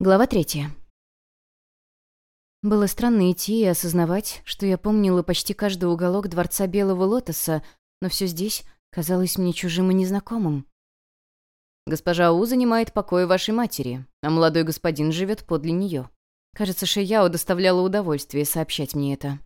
Глава третья. Было странно идти и осознавать, что я помнила почти каждый уголок дворца Белого Лотоса, но все здесь казалось мне чужим и незнакомым. Госпожа У занимает покои вашей матери, а молодой господин живет подле нее. Кажется, Шияо доставляла удовольствие сообщать мне это.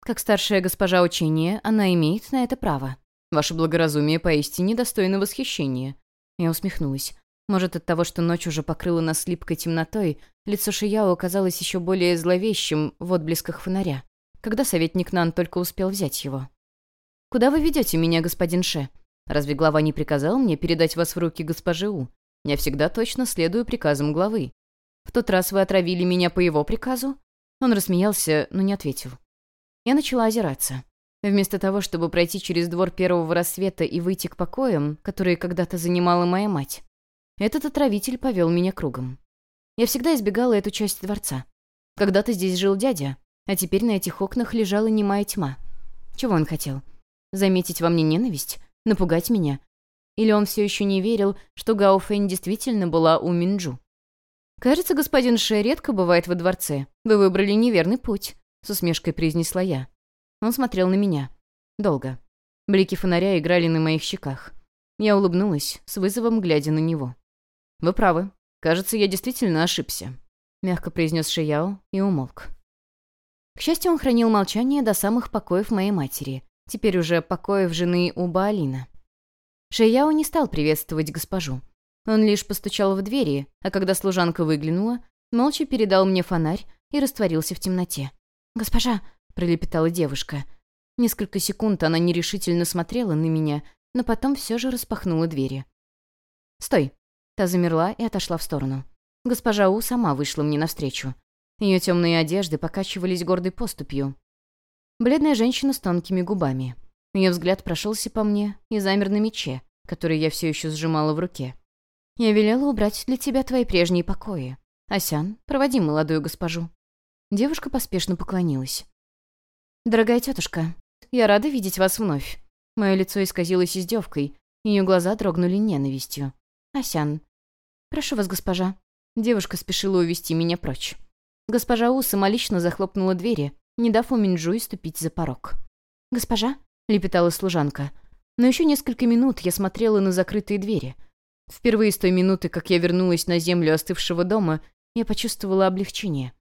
Как старшая госпожа учения, она имеет на это право. Ваше благоразумие поистине достойно восхищения. Я усмехнулась. Может, от того, что ночь уже покрыла нас липкой темнотой, лицо Шияо оказалось еще более зловещим в отблесках фонаря, когда советник Нан только успел взять его. «Куда вы ведете меня, господин Ше? Разве глава не приказал мне передать вас в руки госпожи У? Я всегда точно следую приказам главы. В тот раз вы отравили меня по его приказу?» Он рассмеялся, но не ответил. Я начала озираться. Вместо того, чтобы пройти через двор первого рассвета и выйти к покоям, которые когда-то занимала моя мать, этот отравитель повел меня кругом. Я всегда избегала эту часть дворца. Когда-то здесь жил дядя, а теперь на этих окнах лежала немая тьма. Чего он хотел? Заметить во мне ненависть? Напугать меня? Или он все еще не верил, что Гао Фэнь действительно была у Минджу? «Кажется, господин Ше редко бывает во дворце. Вы выбрали неверный путь», — с усмешкой произнесла я. Он смотрел на меня. Долго. Блики фонаря играли на моих щеках. Я улыбнулась, с вызовом глядя на него. «Вы правы. Кажется, я действительно ошибся», — мягко произнес Шияо и умолк. К счастью, он хранил молчание до самых покоев моей матери, теперь уже покоев жены у Баалина. Шияо не стал приветствовать госпожу. Он лишь постучал в двери, а когда служанка выглянула, молча передал мне фонарь и растворился в темноте. «Госпожа», — пролепетала девушка. Несколько секунд она нерешительно смотрела на меня, но потом все же распахнула двери. «Стой!» Та замерла и отошла в сторону. Госпожа У сама вышла мне навстречу. Ее темные одежды покачивались гордой поступью. Бледная женщина с тонкими губами. Ее взгляд прошелся по мне и замер на мече, который я все еще сжимала в руке. «Я велела убрать для тебя твои прежние покои. Асян, проводи молодую госпожу». Девушка поспешно поклонилась. «Дорогая тетушка, я рада видеть вас вновь». Мое лицо исказилось издевкой, ее глаза дрогнули ненавистью. «Асян, «Прошу вас, госпожа». Девушка спешила увести меня прочь. Госпожа У самолично захлопнула двери, не дав у Минджуи ступить за порог. «Госпожа?» — лепетала служанка. Но еще несколько минут я смотрела на закрытые двери. Впервые с той минуты, как я вернулась на землю остывшего дома, я почувствовала облегчение.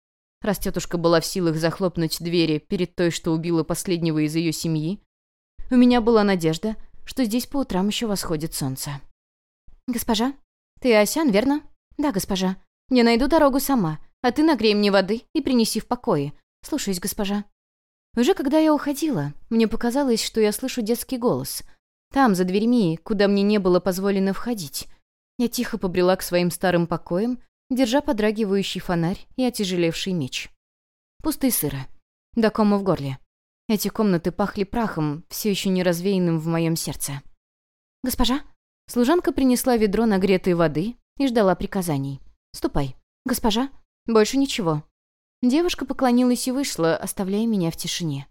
Раз тетушка была в силах захлопнуть двери перед той, что убила последнего из ее семьи, у меня была надежда, что здесь по утрам еще восходит солнце. «Госпожа?» «Ты Асян, верно?» «Да, госпожа. Я найду дорогу сама, а ты нагрей мне воды и принеси в покое. Слушаюсь, госпожа». Уже когда я уходила, мне показалось, что я слышу детский голос. Там, за дверьми, куда мне не было позволено входить. Я тихо побрела к своим старым покоям, держа подрагивающий фонарь и отяжелевший меч. Пусто и сыро. До кома в горле. Эти комнаты пахли прахом, все еще не развеянным в моем сердце. «Госпожа?» Служанка принесла ведро нагретой воды и ждала приказаний. «Ступай. Госпожа, больше ничего». Девушка поклонилась и вышла, оставляя меня в тишине.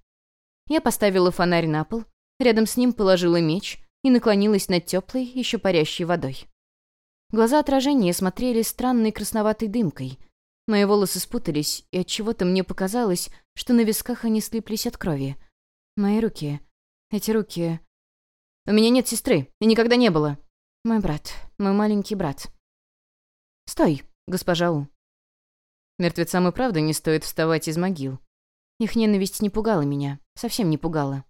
Я поставила фонарь на пол, рядом с ним положила меч и наклонилась над теплой, еще парящей водой. Глаза отражения смотрели странной красноватой дымкой. Мои волосы спутались, и от чего то мне показалось, что на висках они слиплись от крови. Мои руки... Эти руки... «У меня нет сестры, и никогда не было», «Мой брат, мой маленький брат». «Стой, госпожа У». Мертвецам и правда не стоит вставать из могил. Их ненависть не пугала меня, совсем не пугала.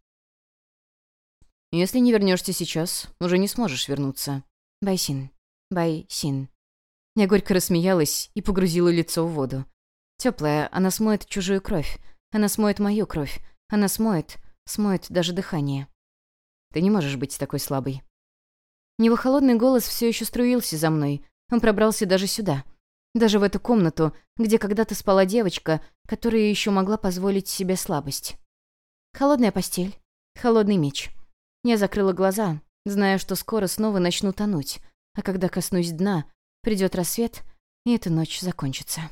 «Если не вернешься сейчас, уже не сможешь вернуться». «Байсин, Байсин». Я горько рассмеялась и погрузила лицо в воду. Теплая, она смоет чужую кровь. Она смоет мою кровь. Она смоет, смоет даже дыхание. Ты не можешь быть такой слабой. Его холодный голос все еще струился за мной. Он пробрался даже сюда. Даже в эту комнату, где когда-то спала девочка, которая еще могла позволить себе слабость. Холодная постель. Холодный меч. Я закрыла глаза, зная, что скоро снова начну тонуть. А когда коснусь дна, придет рассвет, и эта ночь закончится.